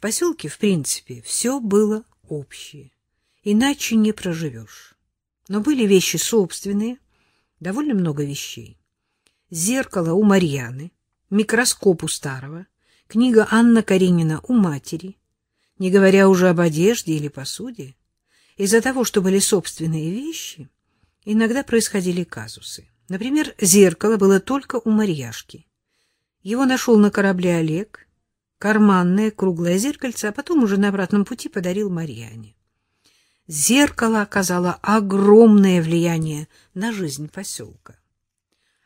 В поселке, в принципе, все было общее, иначе не проживешь. Но были вещи собственные, довольно много вещей. Зеркало у Марьяны, микроскоп у старого, книга Анна Каренина у матери, не говоря уже об одежде или посуде. Из-за того, что были собственные вещи, иногда происходили казусы. Например, зеркало было только у Марьяшки. Его нашел на корабле Олег, карманное круглое зеркальце, а потом уже на обратном пути подарил Марьяне. Зеркало оказало огромное влияние на жизнь поселка.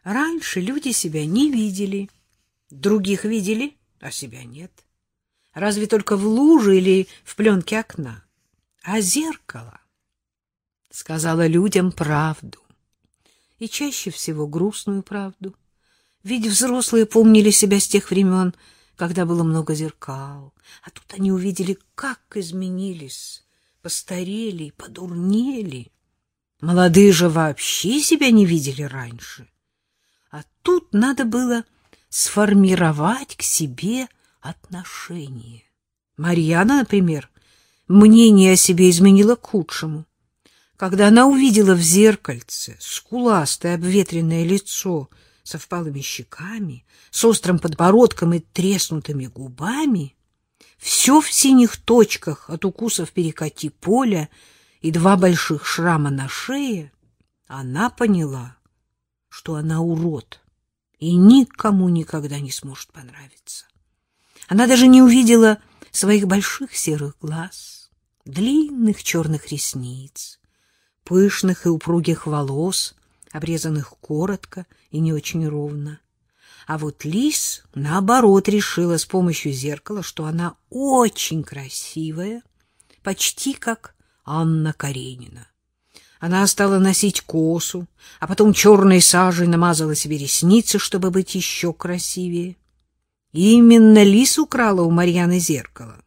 Раньше люди себя не видели, других видели, а себя нет. Разве только в луже или в пленке окна. А зеркало сказала людям правду. И чаще всего грустную правду. Ведь взрослые помнили себя с тех времен, когда было много зеркал. А тут они увидели, как изменились, постарели, подурнели. Молодые же вообще себя не видели раньше. А тут надо было сформировать к себе отношение. Марьяна, например, мнение о себе изменила к худшему. Когда она увидела в зеркальце скуластое обветренное лицо со впалыми щеками, с острым подбородком и треснутыми губами, все в синих точках от укусов перекати поля и два больших шрама на шее, она поняла, что она урод и никому никогда не сможет понравиться. Она даже не увидела своих больших серых глаз, длинных черных ресниц, пышных и упругих волос, обрезанных коротко и не очень ровно. А вот Лис, наоборот, решила с помощью зеркала, что она очень красивая, почти как Анна Каренина. Она стала носить косу, а потом черной сажей намазала себе ресницы, чтобы быть еще красивее. И именно Лис украла у Марьяны зеркало.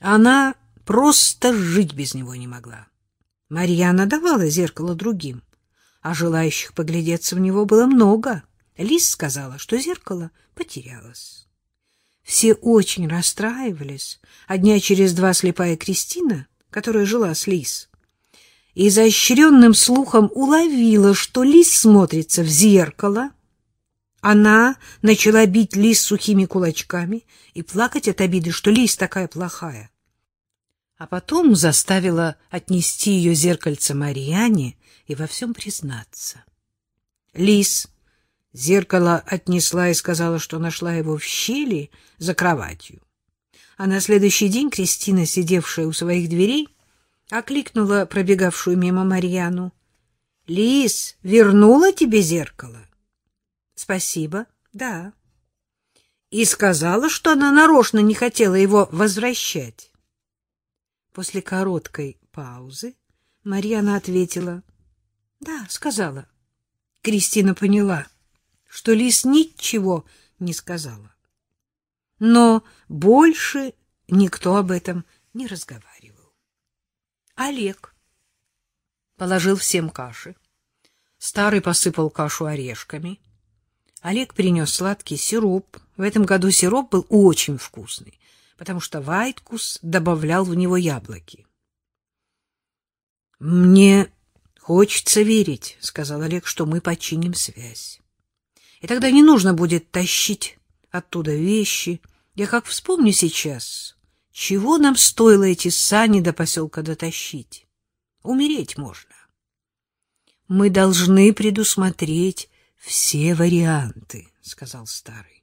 Она просто жить без него не могла. Марьяна давала зеркало другим, а желающих поглядеться в него было много. Лис сказала, что зеркало потерялось. Все очень расстраивались, а дня через два слепая Кристина, которая жила с Лис, и изощренным слухом уловила, что Лис смотрится в зеркало. Она начала бить Лис сухими кулачками и плакать от обиды, что Лис такая плохая а потом заставила отнести ее зеркальце Марьяне и во всем признаться. Лис зеркало отнесла и сказала, что нашла его в щели за кроватью. А на следующий день Кристина, сидевшая у своих дверей, окликнула пробегавшую мимо Марьяну. — Лис, вернула тебе зеркало? — Спасибо, да. И сказала, что она нарочно не хотела его возвращать. После короткой паузы Марьяна ответила. — Да, сказала. Кристина поняла, что Лис ничего не сказала. Но больше никто об этом не разговаривал. Олег положил всем каши. Старый посыпал кашу орешками. Олег принес сладкий сироп. В этом году сироп был очень вкусный потому что Вайткус добавлял в него яблоки. — Мне хочется верить, — сказал Олег, — что мы починим связь. И тогда не нужно будет тащить оттуда вещи. Я как вспомню сейчас, чего нам стоило эти сани до поселка дотащить. Умереть можно. Мы должны предусмотреть все варианты, — сказал старый.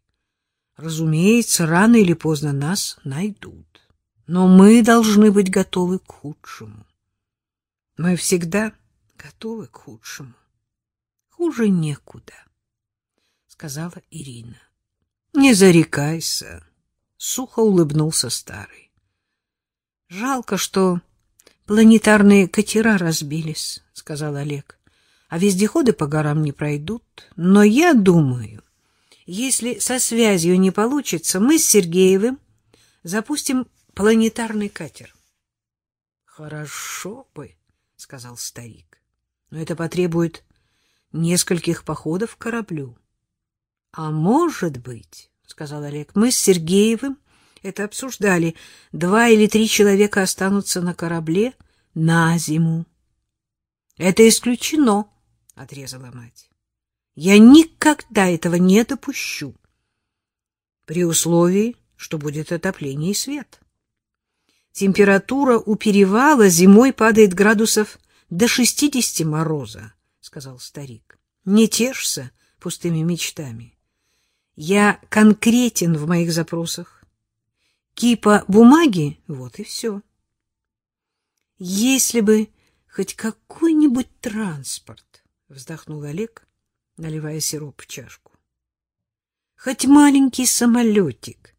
Разумеется, рано или поздно нас найдут. Но мы должны быть готовы к худшему. Мы всегда готовы к худшему. Хуже некуда, — сказала Ирина. — Не зарекайся, — сухо улыбнулся старый. — Жалко, что планетарные катера разбились, — сказал Олег. — А вездеходы по горам не пройдут. Но я думаю, если со связью не получится, мы с Сергеевым запустим планетарный катер. — Хорошо бы, — сказал старик, — но это потребует нескольких походов к кораблю. — А может быть, — сказал Олег, — мы с Сергеевым это обсуждали. Два или три человека останутся на корабле на зиму. — Это исключено, — отрезала мать. — Я никогда этого не допущу. При условии, что будет отопление и свет. Температура у перевала зимой падает градусов до шестидесяти мороза, — сказал старик. — Не тешься пустыми мечтами. Я конкретен в моих запросах. Кипа бумаги — вот и все. Если бы хоть какой-нибудь транспорт, — вздохнул Олег, наливая сироп в чашку. Хоть маленький самолетик.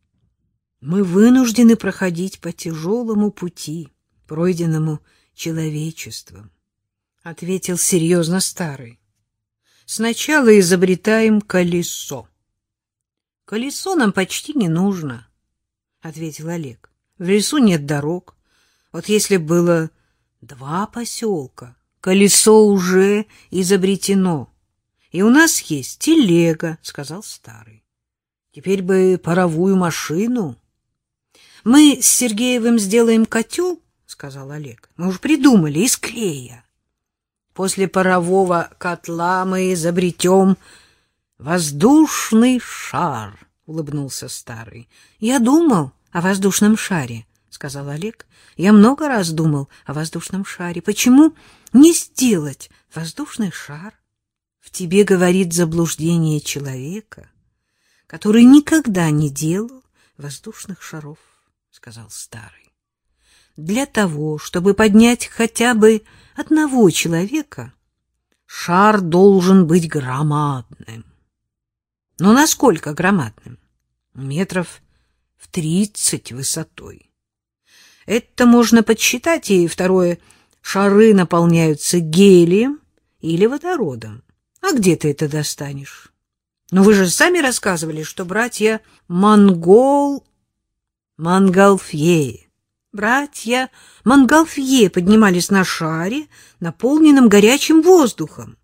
Мы вынуждены проходить по тяжелому пути, пройденному человечеством, — ответил серьезно старый. Сначала изобретаем колесо. Колесо нам почти не нужно, — ответил Олег. В лесу нет дорог. Вот если было два поселка, колесо уже изобретено. И у нас есть телега, — сказал старый. Теперь бы паровую машину. Мы с Сергеевым сделаем котел, — сказал Олег. Мы уж придумали, из клея. После парового котла мы изобретем воздушный шар, — улыбнулся старый. Я думал о воздушном шаре, — сказал Олег. Я много раз думал о воздушном шаре. Почему не сделать воздушный шар? В тебе говорит заблуждение человека, который никогда не делал воздушных шаров, — сказал старый. Для того, чтобы поднять хотя бы одного человека, шар должен быть громадным. Но насколько громадным? Метров в тридцать высотой. Это можно подсчитать, и второе, шары наполняются гелием или водородом. А где ты это достанешь? Ну вы же сами рассказывали, что братья Монгол... Мангалфье Братья Мангалфье поднимались на шаре, наполненном горячим воздухом.